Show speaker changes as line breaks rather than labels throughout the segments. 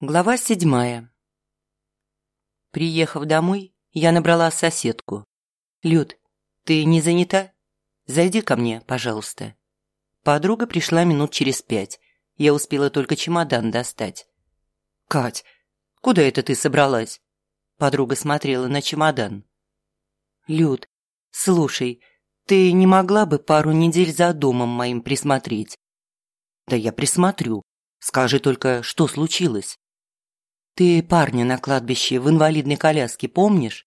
Глава седьмая Приехав домой, я набрала соседку. «Люд, ты не занята? Зайди ко мне, пожалуйста». Подруга пришла минут через пять. Я успела только чемодан достать. «Кать, куда это ты собралась?» Подруга смотрела на чемодан. «Люд, слушай, ты не могла бы пару недель за домом моим присмотреть?» «Да я присмотрю. Скажи только, что случилось?» Ты парня на кладбище в инвалидной коляске помнишь?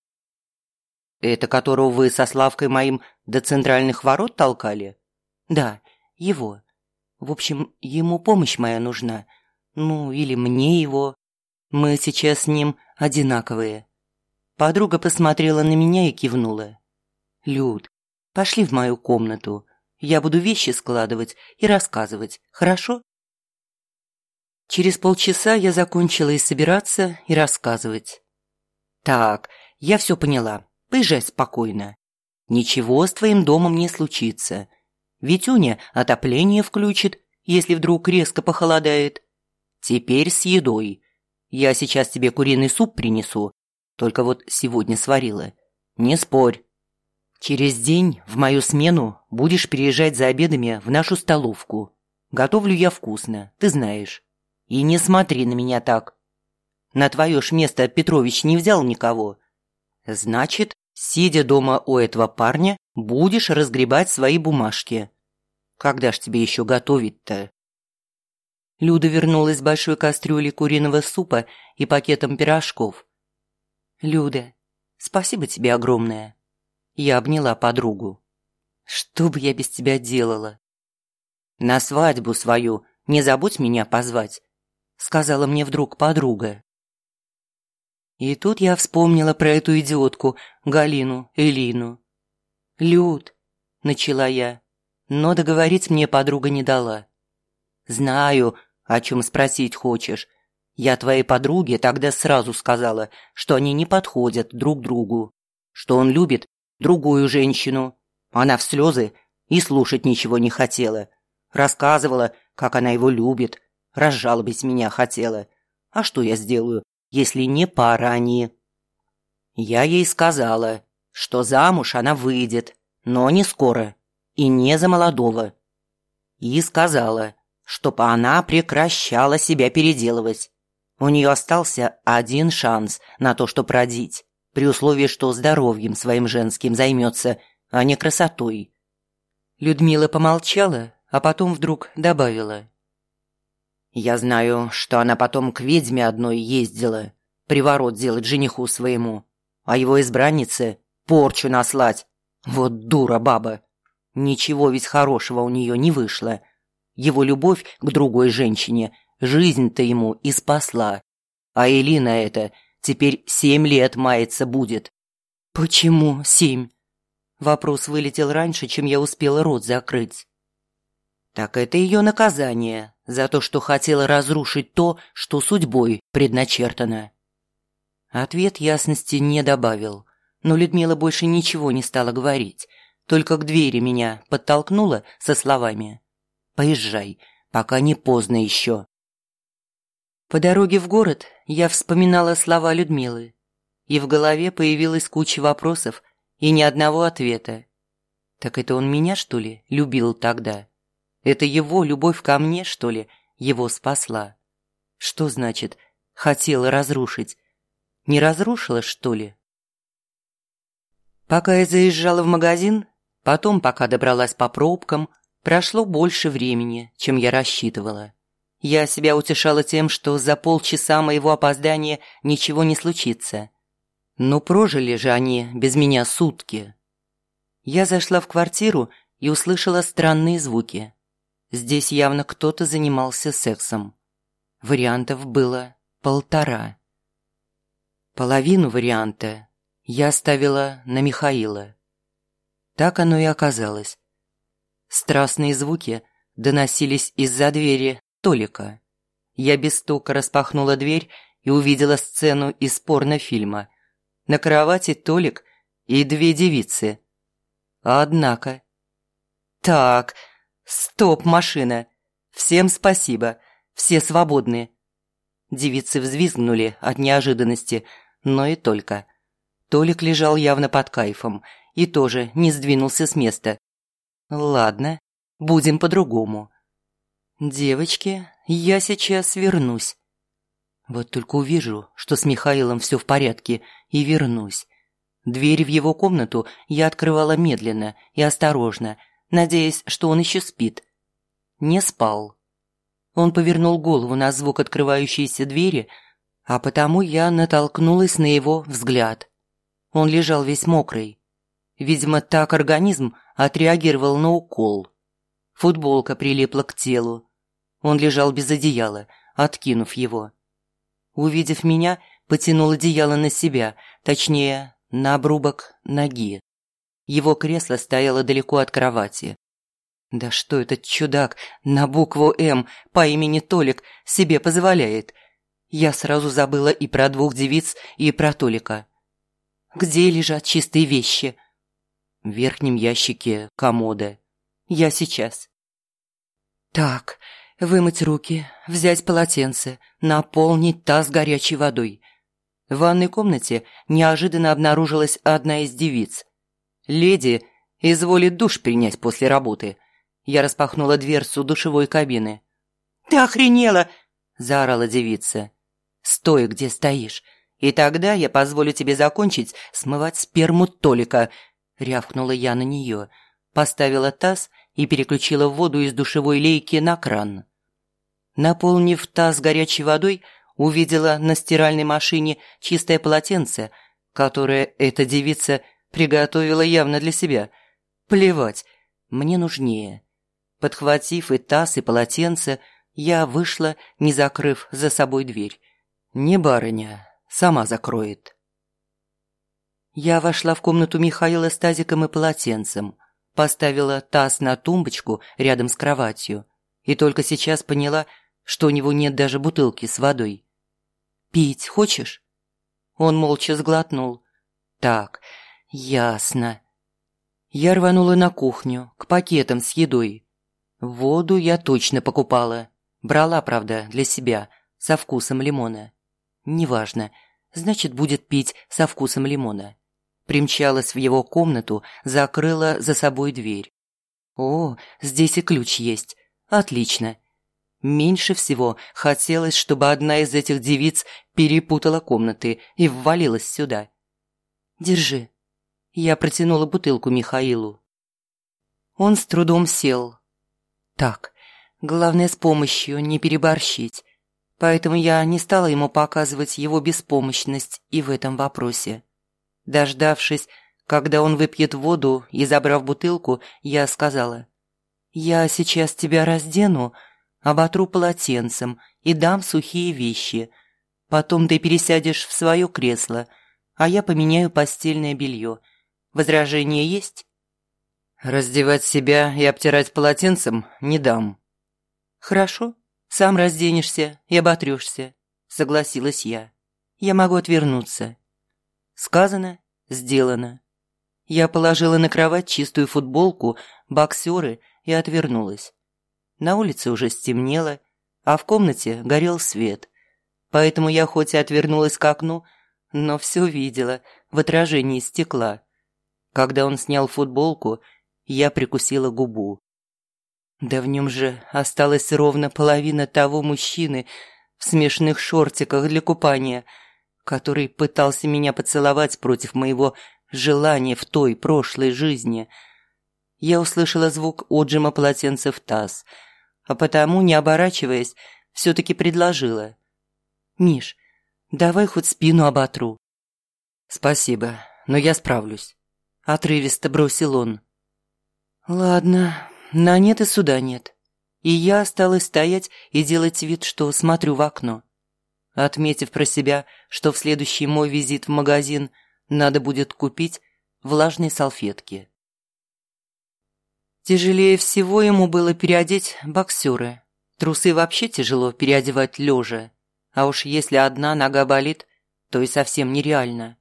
Это которого вы со Славкой моим до центральных ворот толкали? Да, его. В общем, ему помощь моя нужна. Ну, или мне его. Мы сейчас с ним одинаковые. Подруга посмотрела на меня и кивнула. Люд, пошли в мою комнату. Я буду вещи складывать и рассказывать, хорошо? Через полчаса я закончила и собираться, и рассказывать. «Так, я все поняла. Поезжай спокойно. Ничего с твоим домом не случится. Витюня отопление включит, если вдруг резко похолодает. Теперь с едой. Я сейчас тебе куриный суп принесу, только вот сегодня сварила. Не спорь. Через день в мою смену будешь приезжать за обедами в нашу столовку. Готовлю я вкусно, ты знаешь. И не смотри на меня так. На твое ж место Петрович не взял никого. Значит, сидя дома у этого парня, будешь разгребать свои бумажки. Когда ж тебе еще готовить-то? Люда вернулась с большой кастрюлей куриного супа и пакетом пирожков. «Люда, спасибо тебе огромное». Я обняла подругу. «Что бы я без тебя делала?» «На свадьбу свою не забудь меня позвать сказала мне вдруг подруга. И тут я вспомнила про эту идиотку, Галину, Элину. «Люд», — начала я, но договорить мне подруга не дала. «Знаю, о чем спросить хочешь. Я твоей подруге тогда сразу сказала, что они не подходят друг другу, что он любит другую женщину. Она в слезы и слушать ничего не хотела. Рассказывала, как она его любит, разжалобить меня хотела. А что я сделаю, если не пара они? Я ей сказала, что замуж она выйдет, но не скоро и не за молодого. И сказала, чтоб она прекращала себя переделывать. У нее остался один шанс на то, чтобы родить, при условии, что здоровьем своим женским займется, а не красотой. Людмила помолчала, а потом вдруг добавила. Я знаю, что она потом к ведьме одной ездила, приворот делать жениху своему, а его избраннице порчу наслать. Вот дура баба. Ничего ведь хорошего у нее не вышло. Его любовь к другой женщине жизнь-то ему и спасла. А Элина эта теперь семь лет мается будет. Почему семь? Вопрос вылетел раньше, чем я успела рот закрыть. Так это ее наказание за то, что хотела разрушить то, что судьбой предначертано. Ответ ясности не добавил, но Людмила больше ничего не стала говорить, только к двери меня подтолкнула со словами «Поезжай, пока не поздно еще». По дороге в город я вспоминала слова Людмилы, и в голове появилась куча вопросов и ни одного ответа. Так это он меня, что ли, любил тогда? Это его любовь ко мне, что ли, его спасла? Что значит «хотела разрушить»? Не разрушила, что ли? Пока я заезжала в магазин, потом, пока добралась по пробкам, прошло больше времени, чем я рассчитывала. Я себя утешала тем, что за полчаса моего опоздания ничего не случится. Но прожили же они без меня сутки. Я зашла в квартиру и услышала странные звуки. Здесь явно кто-то занимался сексом. Вариантов было полтора. Половину варианта я ставила на Михаила. Так оно и оказалось. Страстные звуки доносились из-за двери Толика. Я без стука распахнула дверь и увидела сцену из порнофильма. На кровати Толик и две девицы. Однако Так, стоп, машина. Всем спасибо. Все свободны. Девицы взвизгнули от неожиданности, но и только. Толик лежал явно под кайфом и тоже не сдвинулся с места. Ладно, будем по-другому. Девочки, я сейчас вернусь. Вот только увижу, что с Михаилом все в порядке, и вернусь. Дверь в его комнату я открывала медленно и осторожно, надеясь, что он еще спит. Не спал. Он повернул голову на звук открывающейся двери, а потому я натолкнулась на его взгляд. Он лежал весь мокрый. Видимо, так организм отреагировал на укол. Футболка прилипла к телу. Он лежал без одеяла, откинув его. Увидев меня, потянул одеяло на себя, точнее, на обрубок ноги. Его кресло стояло далеко от кровати. Да что этот чудак на букву «М» по имени Толик себе позволяет? Я сразу забыла и про двух девиц, и про Толика. Где лежат чистые вещи? В верхнем ящике комода. Я сейчас. Так, вымыть руки, взять полотенце, наполнить таз горячей водой. В ванной комнате неожиданно обнаружилась одна из девиц. Леди изволит душ принять после работы. Я распахнула дверцу душевой кабины. «Ты охренела!» – заорала девица. «Стой, где стоишь, и тогда я позволю тебе закончить смывать сперму Толика», – рявкнула я на нее, поставила таз и переключила воду из душевой лейки на кран. Наполнив таз горячей водой, увидела на стиральной машине чистое полотенце, которое эта девица приготовила явно для себя. Плевать, мне нужнее. Подхватив и таз, и полотенце, я вышла, не закрыв за собой дверь. Не барыня, сама закроет. Я вошла в комнату Михаила с тазиком и полотенцем, поставила таз на тумбочку рядом с кроватью и только сейчас поняла, что у него нет даже бутылки с водой. «Пить хочешь?» Он молча сглотнул. «Так, ясно». Я рванула на кухню, к пакетам с едой. Воду я точно покупала. Брала, правда, для себя, со вкусом лимона. Неважно, значит, будет пить со вкусом лимона. Примчалась в его комнату, закрыла за собой дверь. О, здесь и ключ есть. Отлично. Меньше всего хотелось, чтобы одна из этих девиц перепутала комнаты и ввалилась сюда. «Держи». Я протянула бутылку Михаилу. Он с трудом сел. Так, главное с помощью не переборщить. Поэтому я не стала ему показывать его беспомощность и в этом вопросе. Дождавшись, когда он выпьет воду и забрав бутылку, я сказала, «Я сейчас тебя раздену, оботру полотенцем и дам сухие вещи. Потом ты пересядешь в свое кресло, а я поменяю постельное белье. Возражение есть?» «Раздевать себя и обтирать полотенцем не дам». «Хорошо, сам разденешься и оботрешься», — согласилась я. «Я могу отвернуться». Сказано, сделано. Я положила на кровать чистую футболку, боксеры и отвернулась. На улице уже стемнело, а в комнате горел свет. Поэтому я хоть и отвернулась к окну, но все видела в отражении стекла. Когда он снял футболку, я прикусила губу. Да в нем же осталась ровно половина того мужчины в смешных шортиках для купания, который пытался меня поцеловать против моего желания в той прошлой жизни. Я услышала звук отжима полотенца в таз – а потому, не оборачиваясь, все-таки предложила. «Миш, давай хоть спину оботру». «Спасибо, но я справлюсь», – отрывисто бросил он. «Ладно, на нет и суда нет». И я осталась стоять и делать вид, что смотрю в окно. Отметив про себя, что в следующий мой визит в магазин надо будет купить влажные салфетки. Тяжелее всего ему было переодеть боксеры. Трусы вообще тяжело переодевать лежа. А уж если одна нога болит, то и совсем нереально.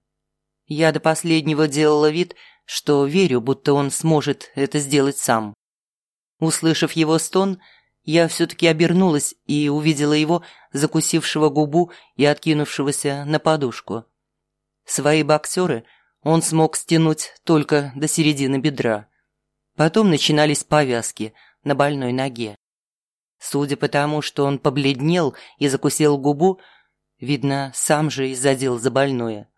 Я до последнего делала вид, что верю, будто он сможет это сделать сам. Услышав его стон, я все-таки обернулась и увидела его, закусившего губу и откинувшегося на подушку. Свои боксеры он смог стянуть только до середины бедра. Потом начинались повязки на больной ноге. Судя по тому, что он побледнел и закусил губу, видно, сам же и задел за больное.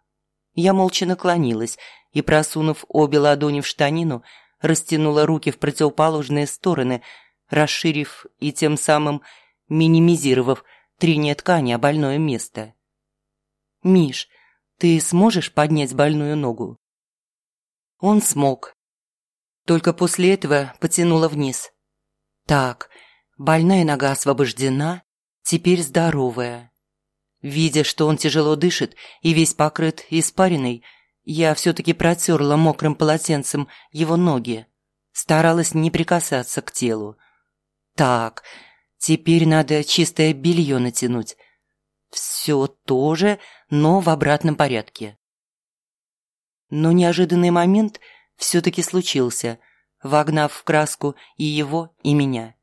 Я молча наклонилась и, просунув обе ладони в штанину, растянула руки в противоположные стороны, расширив и тем самым минимизировав трение ткани о больное место. «Миш, ты сможешь поднять больную ногу?» Он смог. Только после этого потянула вниз. «Так, Больная нога освобождена, теперь здоровая. Видя, что он тяжело дышит и весь покрыт испариной, я все-таки протерла мокрым полотенцем его ноги. Старалась не прикасаться к телу. Так, теперь надо чистое белье натянуть. Все то же, но в обратном порядке. Но неожиданный момент все-таки случился, вогнав в краску и его, и меня.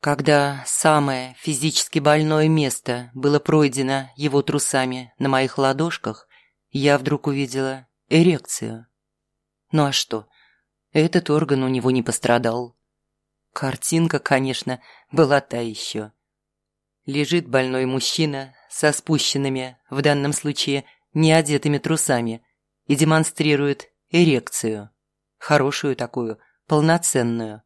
Когда самое физически больное место было пройдено его трусами на моих ладошках, я вдруг увидела эрекцию. Ну а что? Этот орган у него не пострадал. Картинка, конечно, была та еще. Лежит больной мужчина со спущенными, в данном случае, неодетыми трусами и демонстрирует эрекцию. Хорошую такую, полноценную.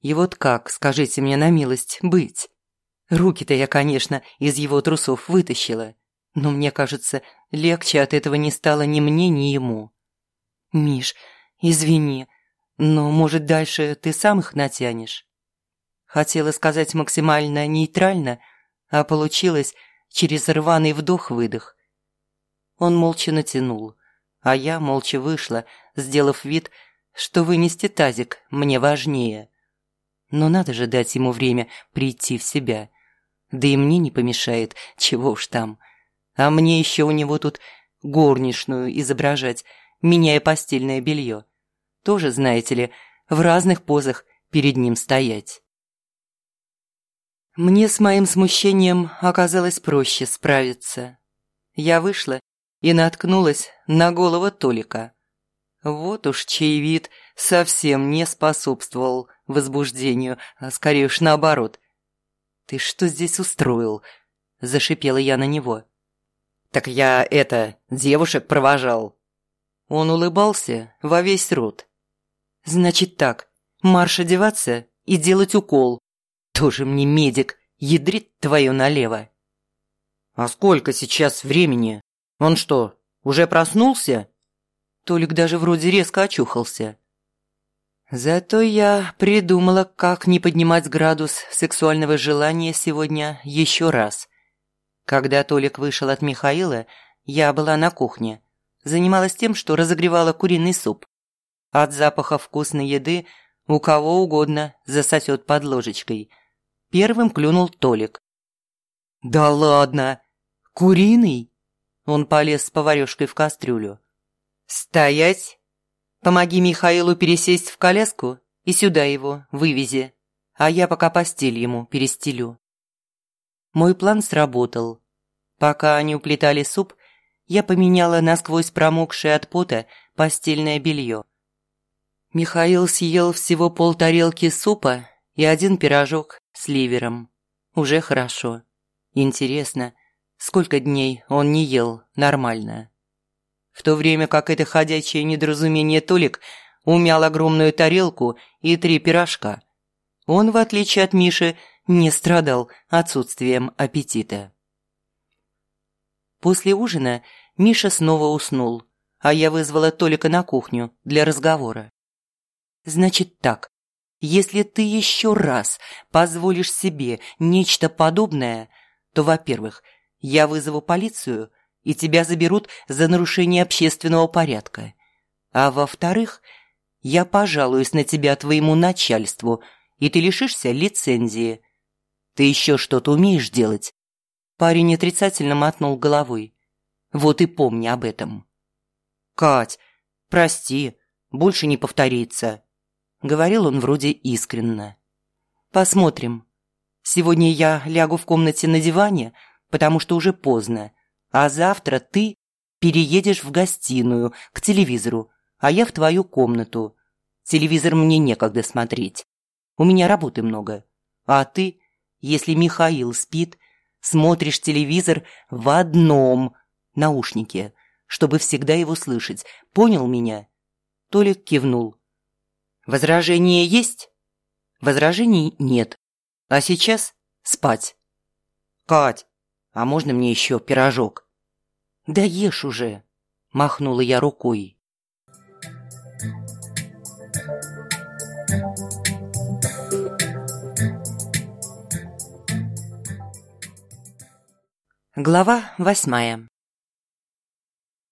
И вот как, скажите мне на милость, быть? Руки-то я, конечно, из его трусов вытащила, но мне кажется, легче от этого не стало ни мне, ни ему. Миш, извини, но, может, дальше ты сам их натянешь? Хотела сказать максимально нейтрально, а получилось через рваный вдох-выдох. Он молча натянул, а я молча вышла, сделав вид, что вынести тазик мне важнее. Но надо же дать ему время прийти в себя. Да и мне не помешает, чего уж там. А мне еще у него тут горничную изображать, меняя постельное белье. Тоже, знаете ли, в разных позах перед ним стоять. Мне с моим смущением оказалось проще справиться. Я вышла и наткнулась на голову Толика. Вот уж чей вид совсем не способствовал возбуждению, а скорее уж наоборот. «Ты что здесь устроил?» – зашипела я на него. «Так я, это, девушек провожал». Он улыбался во весь рот. «Значит так, марш одеваться и делать укол. Тоже мне медик, ядрит твою налево». «А сколько сейчас времени? Он что, уже проснулся?» Толик даже вроде резко очухался. Зато я придумала, как не поднимать градус сексуального желания сегодня еще раз. Когда Толик вышел от Михаила, я была на кухне. Занималась тем, что разогревала куриный суп. От запаха вкусной еды у кого угодно засосет под ложечкой. Первым клюнул Толик. «Да ладно! Куриный?» Он полез с поварешкой в кастрюлю. «Стоять!» Помоги Михаилу пересесть в коляску и сюда его вывези, а я пока постель ему перестелю. Мой план сработал. Пока они уплетали суп, я поменяла насквозь промокшее от пота постельное белье. Михаил съел всего полтарелки супа и один пирожок с ливером. Уже хорошо. Интересно, сколько дней он не ел нормально в то время как это ходячее недоразумение Толик умял огромную тарелку и три пирожка. Он, в отличие от Миши, не страдал отсутствием аппетита. После ужина Миша снова уснул, а я вызвала Толика на кухню для разговора. «Значит так, если ты еще раз позволишь себе нечто подобное, то, во-первых, я вызову полицию – и тебя заберут за нарушение общественного порядка. А во-вторых, я пожалуюсь на тебя твоему начальству, и ты лишишься лицензии. Ты еще что-то умеешь делать?» Парень отрицательно мотнул головой. «Вот и помни об этом». «Кать, прости, больше не повторится». Говорил он вроде искренно. «Посмотрим. Сегодня я лягу в комнате на диване, потому что уже поздно, а завтра ты переедешь в гостиную к телевизору, а я в твою комнату. Телевизор мне некогда смотреть. У меня работы много. А ты, если Михаил спит, смотришь телевизор в одном наушнике, чтобы всегда его слышать. Понял меня?» Толик кивнул. «Возражение есть?» «Возражений нет. А сейчас спать». «Кать, а можно мне еще пирожок?» «Да ешь уже!» – махнула я рукой. Глава восьмая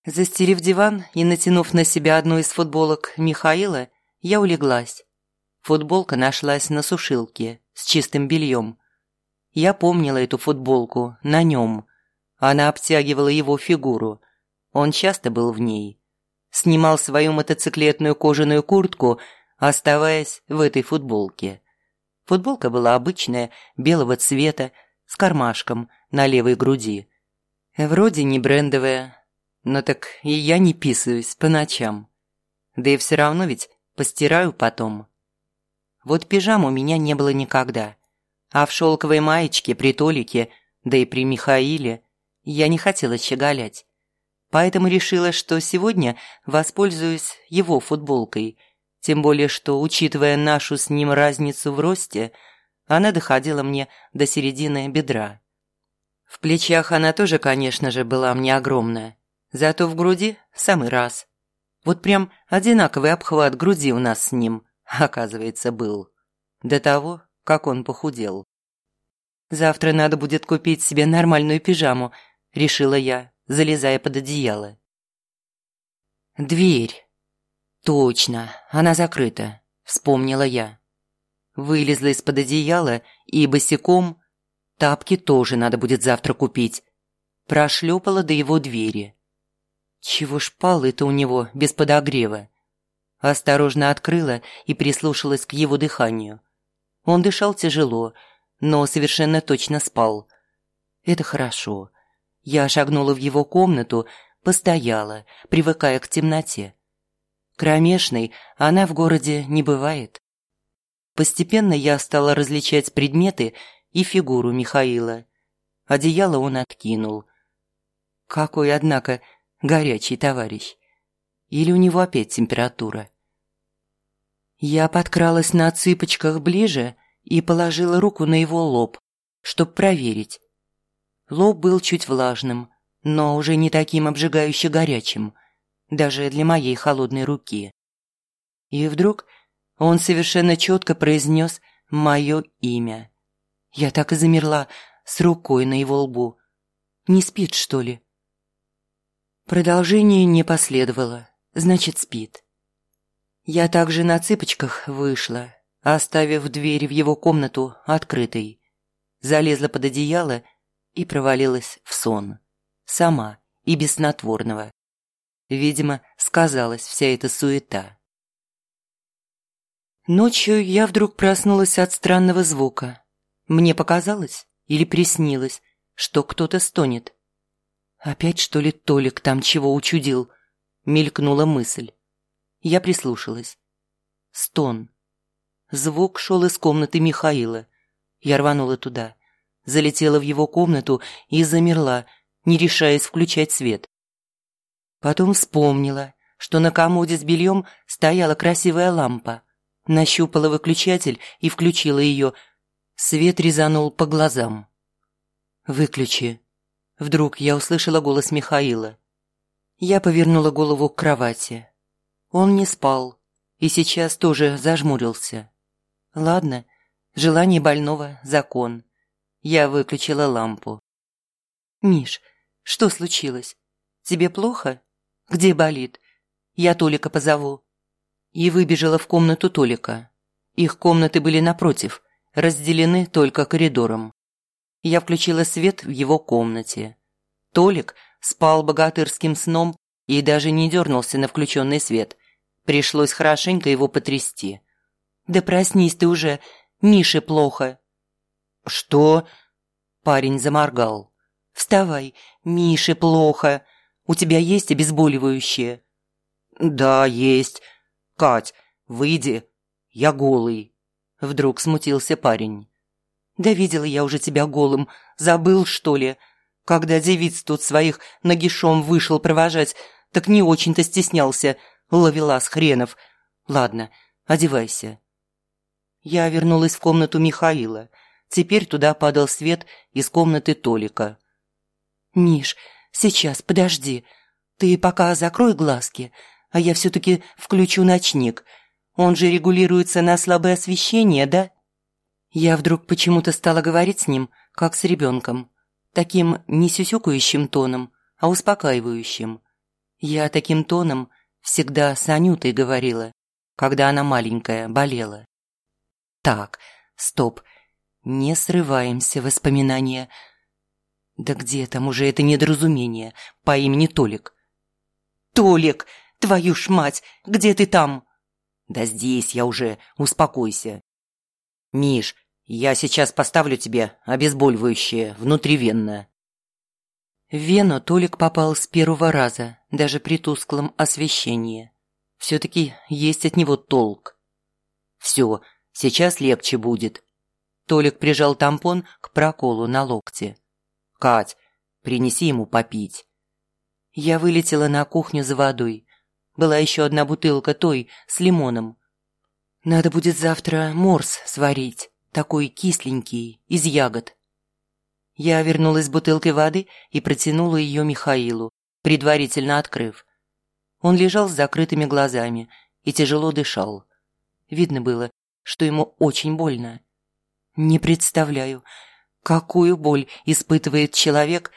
Застелив диван и натянув на себя одну из футболок Михаила, я улеглась. Футболка нашлась на сушилке с чистым бельем. Я помнила эту футболку на нем. Она обтягивала его фигуру. Он часто был в ней. Снимал свою мотоциклетную кожаную куртку, оставаясь в этой футболке. Футболка была обычная, белого цвета, с кармашком на левой груди. Вроде не брендовая, но так и я не писаюсь по ночам. Да и все равно ведь постираю потом. Вот пижам у меня не было никогда. А в шелковой маечке при Толике, да и при Михаиле, я не хотела щеголять. Поэтому решила, что сегодня воспользуюсь его футболкой. Тем более, что, учитывая нашу с ним разницу в росте, она доходила мне до середины бедра. В плечах она тоже, конечно же, была мне огромная. Зато в груди самый раз. Вот прям одинаковый обхват груди у нас с ним, оказывается, был. До того, как он похудел. «Завтра надо будет купить себе нормальную пижаму», – решила я, залезая под одеяло. «Дверь. Точно, она закрыта», – вспомнила я. Вылезла из-под одеяла и босиком Тапки тоже надо будет завтра купить. Прошлепала до его двери. Чего ж палы-то у него без подогрева? Осторожно открыла и прислушалась к его дыханию. Он дышал тяжело, но совершенно точно спал. Это хорошо. Я шагнула в его комнату, постояла, привыкая к темноте. Кромешной она в городе не бывает. Постепенно я стала различать предметы и фигуру Михаила. Одеяло он откинул. Какой, однако, горячий товарищ. Или у него опять температура? Я подкралась на цыпочках ближе и положила руку на его лоб, чтобы проверить. Лоб был чуть влажным, но уже не таким обжигающе горячим, даже для моей холодной руки. И вдруг он совершенно четко произнес мое имя. Я так и замерла с рукой на его лбу. Не спит, что ли? Продолжение не последовало, значит, спит. Я также на цыпочках вышла, оставив дверь в его комнату открытой. Залезла под одеяло и провалилась в сон. Сама и без снотворного. Видимо, сказалась вся эта суета. Ночью я вдруг проснулась от странного звука. Мне показалось или приснилось, что кто-то стонет. Опять, что ли, Толик там чего учудил? Мелькнула мысль. Я прислушалась. Стон. Звук шел из комнаты Михаила. Я рванула туда, залетела в его комнату и замерла, не решаясь включать свет. Потом вспомнила, что на комоде с бельем стояла красивая лампа. Нащупала выключатель и включила ее, Свет резанул по глазам. «Выключи». Вдруг я услышала голос Михаила. Я повернула голову к кровати. Он не спал и сейчас тоже зажмурился. Ладно, желание больного – закон. Я выключила лампу. «Миш, что случилось? Тебе плохо? Где болит? Я Толика позову». И выбежала в комнату Толика. Их комнаты были напротив, разделены только коридором. Я включила свет в его комнате. Толик спал богатырским сном и даже не дернулся на включенный свет. Пришлось хорошенько его потрясти. Да проснись ты уже, Мише плохо».
«Что?»
Парень заморгал. «Вставай, Мише плохо. У тебя есть обезболивающее?»
«Да, есть. Кать, выйди. Я голый».
Вдруг смутился парень. «Да видела я уже тебя голым. Забыл, что ли? Когда девиц тут своих нагишом вышел провожать, так не очень-то стеснялся. Ловелас хренов. Ладно, одевайся». Я вернулась в комнату Михаила. Теперь туда падал свет из комнаты Толика. «Миш, сейчас, подожди. Ты пока закрой глазки, а я все-таки включу ночник. Он же регулируется на слабое освещение, да?» Я вдруг почему-то стала говорить с ним, как с ребенком. Таким не сюсюкающим тоном, а успокаивающим. Я таким тоном всегда с Анютой говорила, когда она маленькая, болела. Так, стоп, не срываемся воспоминания. Да где там уже это недоразумение по имени Толик? Толик, твою ж мать, где ты там?
Да здесь я уже, успокойся. Миш, я сейчас поставлю тебе обезболивающее внутривенно».
В вену Толик попал с первого раза, даже при тусклом освещении. Все-таки есть от него толк.
«Все, сейчас легче будет».
Толик прижал тампон к проколу на локте.
«Кать, принеси ему попить».
Я вылетела на кухню за водой. Была еще одна бутылка той с лимоном. Надо будет завтра морс сварить такой кисленький, из ягод. Я вернулась с бутылкой воды и протянула ее Михаилу, предварительно открыв. Он лежал с закрытыми глазами и тяжело дышал. Видно было, что ему очень больно. Не представляю, какую боль испытывает человек,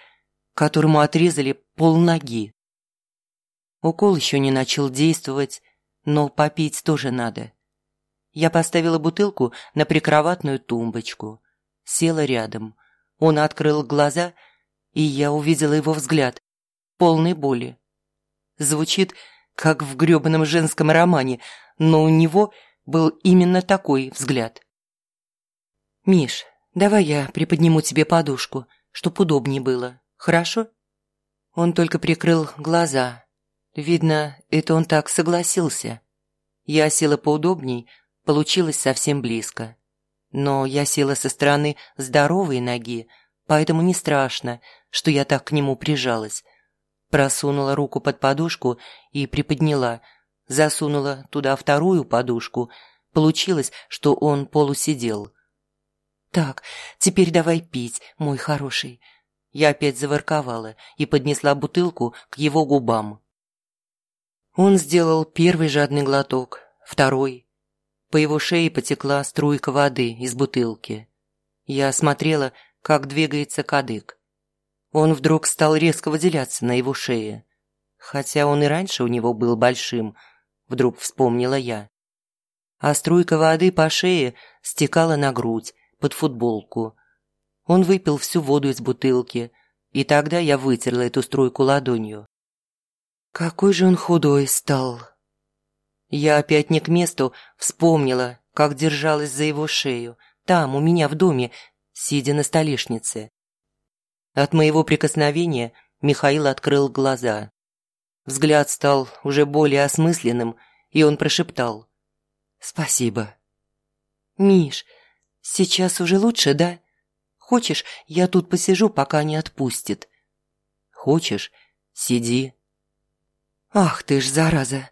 которому отрезали полноги. Укол еще не начал действовать, но попить тоже надо. Я поставила бутылку на прикроватную тумбочку. Села рядом. Он открыл глаза, и я увидела его взгляд, полный боли. Звучит, как в грёбаном женском романе, но у него был именно такой взгляд. «Миш, давай я приподниму тебе подушку, чтоб удобнее было, хорошо?» Он только прикрыл глаза. Видно, это он так согласился. Я села поудобней, Получилось совсем близко. Но я села со стороны здоровой ноги, поэтому не страшно, что я так к нему прижалась. Просунула руку под подушку и приподняла, засунула туда вторую подушку. Получилось, что он полусидел. «Так, теперь давай пить, мой хороший». Я опять заворковала и поднесла бутылку к его губам. Он сделал первый жадный глоток, второй, по его шее потекла струйка воды из бутылки. Я смотрела, как двигается кадык. Он вдруг стал резко выделяться на его шее. Хотя он и раньше у него был большим, вдруг вспомнила я. А струйка воды по шее стекала на грудь, под футболку. Он выпил всю воду из бутылки, и тогда я вытерла эту струйку ладонью. Какой же он худой стал. Я опять не к месту вспомнила, как держалась за его шею, там, у меня в доме, сидя на столешнице. От моего прикосновения Михаил открыл глаза. Взгляд стал уже более осмысленным, и он прошептал. «Спасибо». «Миш, сейчас уже лучше, да? Хочешь, я тут посижу, пока не отпустит?»
«Хочешь, сиди».
«Ах ты ж, зараза!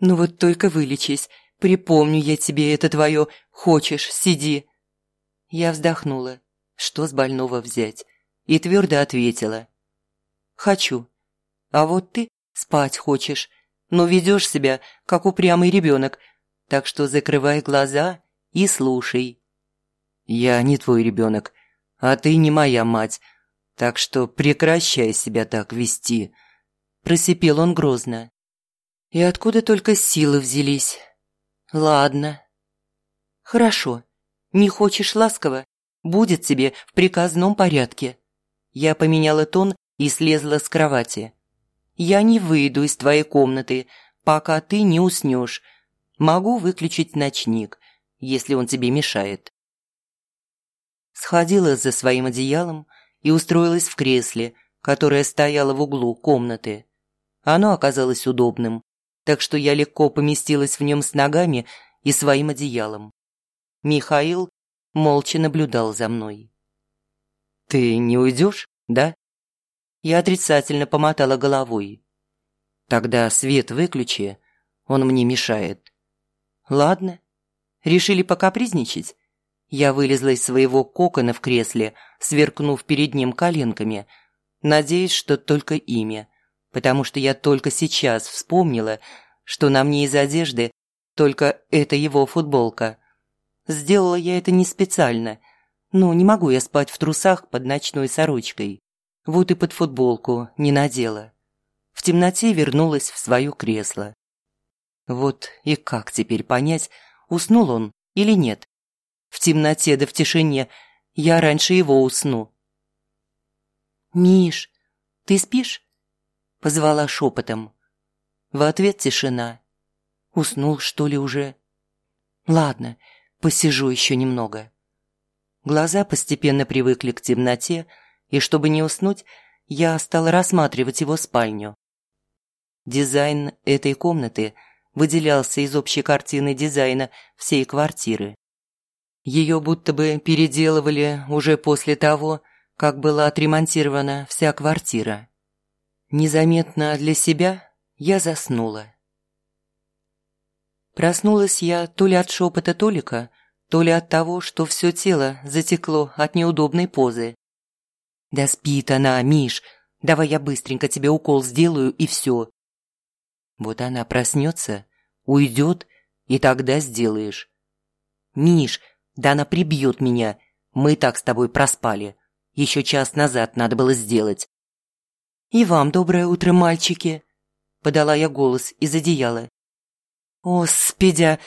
Ну вот только вылечись. Припомню я тебе это твое «хочешь, сиди». Я вздохнула. Что с больного взять? И твердо ответила. «Хочу. А вот ты спать хочешь, но ведешь себя, как упрямый ребенок, так что закрывай глаза и слушай».
«Я не твой ребенок, а ты не моя мать, так что прекращай себя так вести», – просипел он грозно.
И откуда только силы взялись? Ладно. Хорошо. Не хочешь ласково? Будет тебе в приказном порядке. Я поменяла тон и слезла с кровати. Я не выйду из твоей комнаты, пока ты не уснешь. Могу выключить ночник. если он тебе мешает. Сходила за своим одеялом и устроилась в кресле, которое стояло в углу комнаты. Оно оказалось удобным, так что я легко поместилась в нем с ногами и своим одеялом. Михаил молча наблюдал за мной. «Ты не уйдешь, да?» Я отрицательно помотала головой. «Тогда свет выключи, он мне мешает». «Ладно». Решили покапризничать? Я вылезла из своего кокона в кресле, сверкнув перед ним коленками, надеясь, что только имя, потому что я только сейчас вспомнила, что на мне из одежды только это его футболка. Сделала я это не специально. Ну, не могу я спать в трусах под ночной сорочкой. Вот и под футболку не надела. В темноте вернулась в свое кресло. Вот и как теперь понять, уснул он или нет? В темноте да в тишине я раньше его усну. «Миш, ты спишь?» – позвала шепотом. В ответ тишина. Уснул, что ли, уже? Ладно, посижу еще немного. Глаза постепенно привыкли к темноте, и чтобы не уснуть, я стала рассматривать его спальню. Дизайн этой комнаты выделялся из общей картины дизайна всей квартиры. Ее будто бы переделывали уже после того, как была отремонтирована вся квартира. Незаметно для себя я заснула. Проснулась я то ли от шепота Толика, то ли от того, что все тело затекло от неудобной позы. «Да спит она, Миш, давай я быстренько тебе укол сделаю и все». Вот она проснется, уйдет, и тогда сделаешь. «Миш, да она прибьет меня, мы так с тобой проспали. Еще час назад надо было сделать». «И вам доброе утро, мальчики», – подала я голос из одеяла. «О, спидя,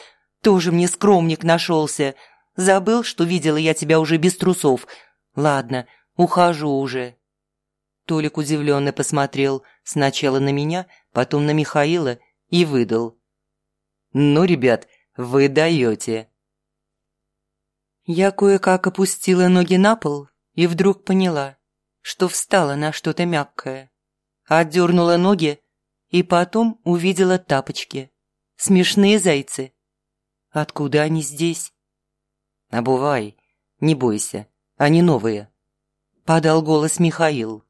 тоже мне скромник нашелся. Забыл, что видела я тебя уже без трусов. Ладно, ухожу уже». Толик удивленно посмотрел сначала на меня, потом на Михаила и выдал. «Ну, ребят, вы даете». Я кое-как опустила ноги на пол и вдруг поняла, что встала на что-то мягкое. Отдернула ноги и потом увидела тапочки. Смешные зайцы. Откуда они здесь? Обувай, не бойся, они новые. Подал голос Михаил.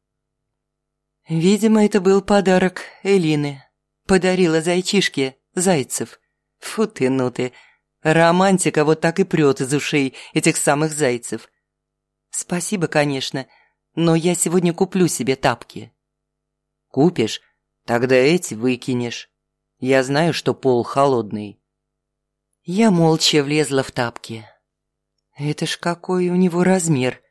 Видимо, это был подарок Элины. Подарила зайчишке зайцев. Фу ты, ну ты. Романтика вот так и прет из ушей этих самых зайцев. Спасибо, конечно, но я сегодня куплю себе тапки. Купишь? Тогда эти выкинешь. Я знаю, что пол холодный». Я молча влезла в тапки. «Это ж какой у него размер.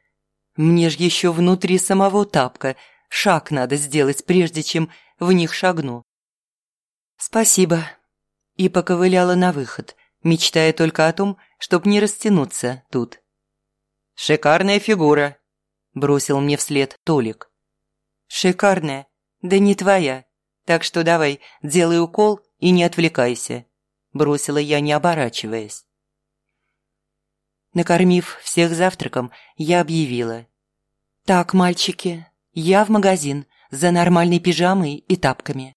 Мне ж еще внутри самого тапка шаг надо сделать, прежде чем в них шагну». «Спасибо». И поковыляла на выход, мечтая только о том, чтоб не растянуться тут. «Шикарная фигура», – бросил мне вслед Толик. «Шикарная? Да не твоя. Так что давай, делай укол и не отвлекайся», – бросила я, не оборачиваясь. Накормив всех завтраком, я объявила. «Так, мальчики, я в магазин за нормальной пижамой и тапками.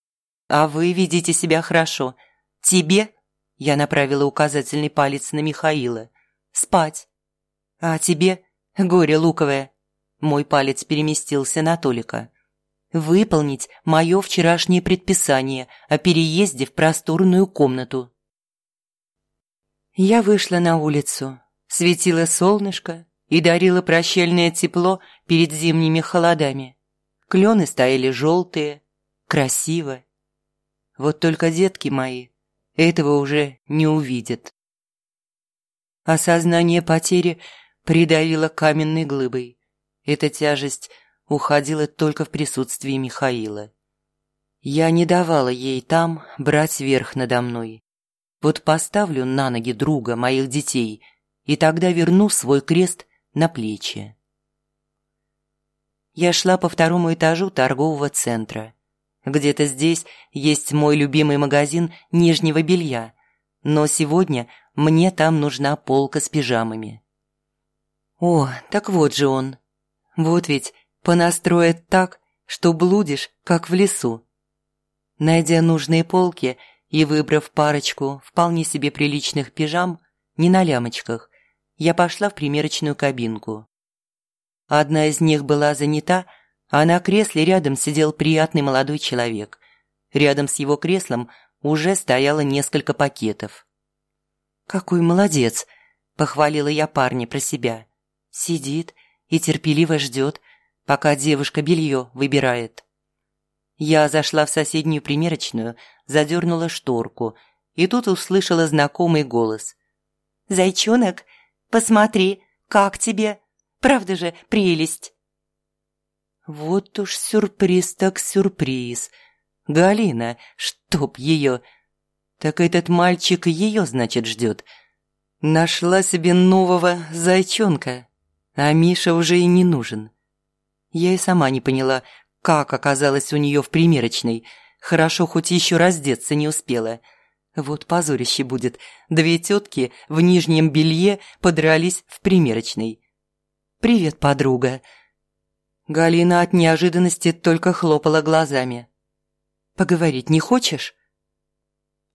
А вы ведите себя хорошо. Тебе, – я направила указательный палец на Михаила, – спать. А тебе, горе луковое, – мой палец переместился на Толика выполнить мое вчерашнее предписание о переезде в просторную комнату. Я вышла на улицу, светило солнышко и дарило прощальное тепло перед зимними холодами. Клены стояли желтые, красиво. Вот только детки мои этого уже не увидят. Осознание потери придавило каменной глыбой. Эта тяжесть – уходила только в присутствии Михаила. Я не давала ей там брать верх надо мной. Вот поставлю на ноги друга моих детей, и тогда верну свой крест на плечи. Я шла по второму этажу торгового центра. Где-то здесь есть мой любимый магазин нижнего белья. Но сегодня мне там нужна полка с пижамами. О, так вот же он. Вот ведь понастроит так, что блудишь, как в лесу. Найдя нужные полки и выбрав парочку вполне себе приличных пижам, не на лямочках, я пошла в примерочную кабинку. Одна из них была занята, а на кресле рядом сидел приятный молодой человек. Рядом с его креслом уже стояло несколько пакетов. «Какой молодец!» – похвалила я парня про себя. Сидит и терпеливо ждет, пока девушка белье выбирает. Я зашла в соседнюю примерочную, задернула шторку, и тут услышала знакомый голос. «Зайчонок, посмотри, как тебе? Правда же прелесть?» Вот уж сюрприз так сюрприз. Галина, чтоб ее... Так этот мальчик ее, значит, ждет. Нашла себе нового зайчонка, а Миша уже и не нужен. Я и сама не поняла, как оказалась у нее в примерочной. Хорошо, хоть еще раздеться не успела. Вот позорище будет. Две тетки в нижнем белье подрались в примерочной. «Привет, подруга!» Галина от неожиданности только хлопала глазами. «Поговорить не хочешь?»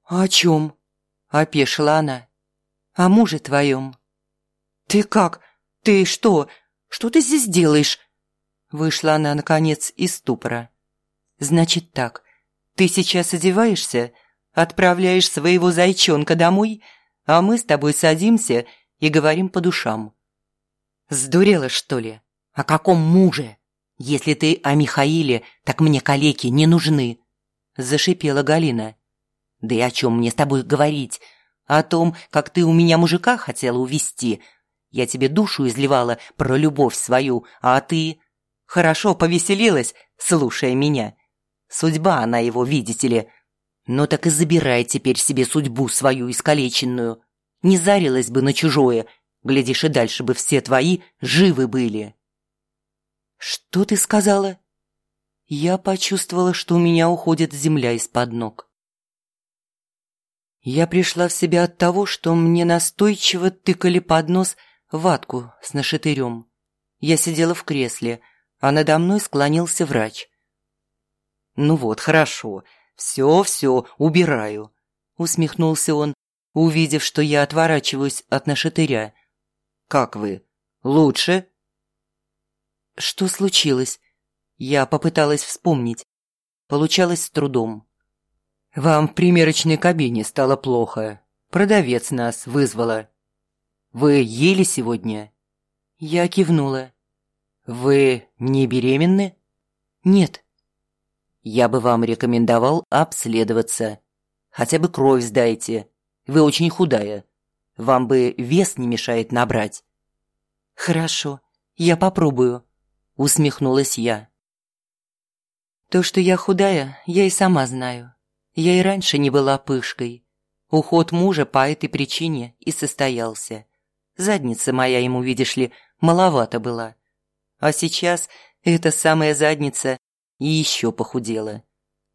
«О чем?» – опешила она. «О муже твоем». «Ты как? Ты что? Что ты здесь делаешь?» Вышла она, наконец, из ступора. «Значит так, ты сейчас одеваешься, отправляешь своего зайчонка домой, а мы с тобой садимся и говорим по душам». «Сдурела, что ли? О каком муже? Если ты о Михаиле, так мне калеки не нужны!» Зашипела Галина. «Да и о чем мне с тобой говорить? О том, как ты у меня мужика хотела увести. Я тебе душу изливала про любовь свою, а ты...» Хорошо повеселилась, слушая меня. Судьба она его, видите ли. Но так и забирай теперь себе судьбу свою искалеченную. Не зарилась бы на чужое, глядишь, и дальше бы все твои живы были. Что ты сказала? Я почувствовала, что у меня уходит земля из-под ног. Я пришла в себя от того, что мне настойчиво тыкали под нос ватку с нашатырем. Я сидела в кресле, а надо мной склонился врач. «Ну вот, хорошо, все-все, убираю», — усмехнулся он, увидев, что я отворачиваюсь от нашатыря. «Как вы? Лучше?» «Что случилось?» Я попыталась вспомнить. Получалось с трудом. «Вам в примерочной кабине стало плохо. Продавец нас вызвала. Вы ели сегодня?» Я кивнула. «Вы не беременны?» «Нет». «Я бы вам рекомендовал обследоваться. Хотя бы кровь сдайте. Вы очень худая. Вам бы вес не мешает набрать». «Хорошо, я попробую», — усмехнулась я. То, что я худая, я и сама знаю. Я и раньше не была пышкой. Уход мужа по этой причине и состоялся. Задница моя ему, видишь ли, маловато была. А сейчас эта самая задница и еще похудела.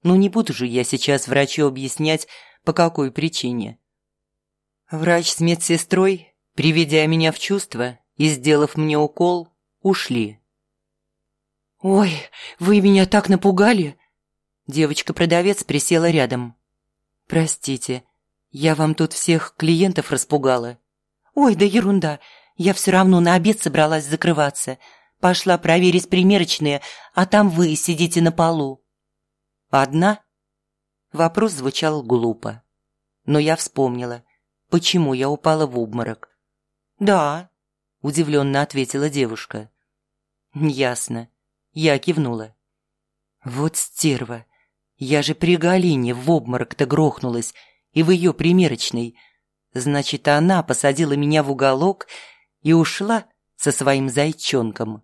Ну не буду же я сейчас врачу объяснять, по какой причине. Врач с медсестрой, приведя меня в чувство и сделав мне укол, ушли. «Ой, вы меня так напугали!» Девочка-продавец присела рядом. «Простите, я вам тут всех клиентов распугала». «Ой, да ерунда, я все равно на обед собралась закрываться. Пошла проверить примерочные, а там вы сидите на полу». «Одна?» Вопрос звучал глупо. Но я вспомнила, почему я упала в обморок. «Да», – удивленно ответила девушка. «Ясно». Я кивнула. «Вот стерва. Я же при Галине в обморок-то грохнулась, и в ее примерочной. Значит, она посадила меня в уголок и ушла со своим зайчонком».